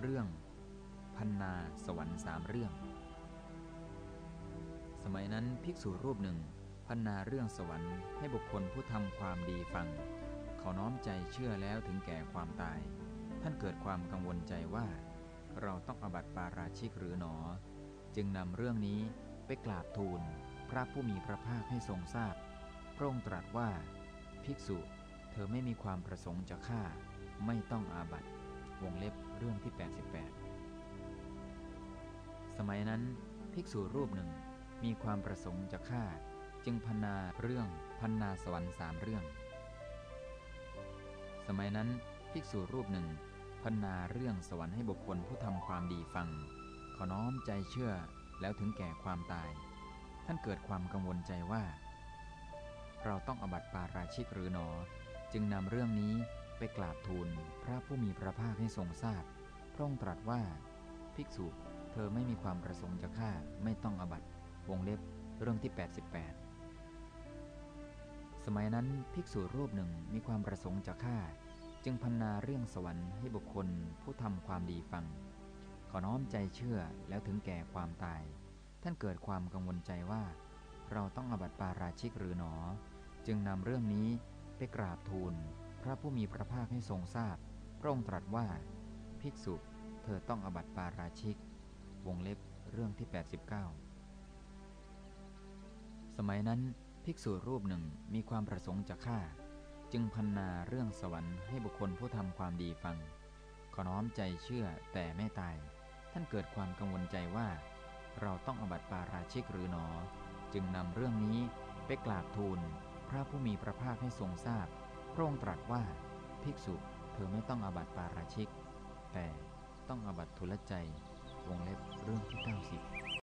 เรื่อง พันนาสวรรค์สามเรื่อง สมัยนั้นภิกษุรูปหนึ่งพันนาเรื่องสวรรค์ให้บุคคลผู้ทำความดีฟัง เขาน้อมใจเชื่อแล้วถึงแก่ความตาย ท่านเกิดความกังวลใจว่า เราต้องอบัติปาราชิกหรือหนอ จึงนำเรื่องนี้ไปกราบทูล พระผู้มีพระภาคให้ทรงทราบพพระองค์ตรัสว่า ภิกษุ เธอไม่มีความประสงค์จะฆ่า ไม่ต้องอาบัติ วงเล็บเรื่องที่ 88 สมัยนั้นภิกษุรูปหนึ่งมีความประสงค์จะฆ่า จึงพันนาเรื่องพันนาสวรรค์สามเรื่อง สมัยนั้นภิกษุรูปหนึ่งพันนาเรื่องสวรรค์ให้บุคคลผู้ทำความดีฟัง ขอน้อมใจเชื่อแล้วถึงแก่ความตาย ท่านเกิดความกังวลใจว่า เราต้องอบัติปาราชิกหรือหนอ จึงนำเรื่องนี้ ไปกราบทูลพระผู้มีพระภาคให้ทรงทราบพพระองค์ตรัสว่า ภิกษุเธอไม่มีความประสงค์จะฆ่าไม่ต้องอบัติวงเล็บเรื่องที่ 88 สมัยนั้นภิกษุรูปหนึ่งมีความประสงค์จะฆ่า จึงพันนาเรื่องสวรรค์ให้บุคคลผู้ทำความดีฟัง ขอน้อมใจเชื่อแล้วถึงแก่ความตาย ท่านเกิดความกังวลใจว่า เราต้องอบัติปาราชิกหรือหนอ จึงนำเรื่องนี้ไปกราบทูล พระผู้มีพระภาคให้ทรงทราบ พระองค์ตรัสว่า ภิกษุเธอต้องอบัติปาราชิก วงเล็บเรื่องที่ 89 สมัยนั้นภิกษุรูปหนึ่งมีความประสงค์จะฆ่า จึงพันนาเรื่องสวรรค์ให้บุคคลผู้ทำความดีฟัง ขอน้อมใจเชื่อแต่ไม่ตาย ท่านเกิดความกังวลใจว่า เราต้องอบัติปาราชิกหรือหนอ จึงนำเรื่องนี้ไปกราบทูล พระผู้มีพระภาคให้ทรงทราบพ ระองค์ตรัสว่าภิกษุเธอไม่ต้องอาบัติปาราชิก แต่ต้องอาบัติทุลใจวงเล็บเรื่องที่ 90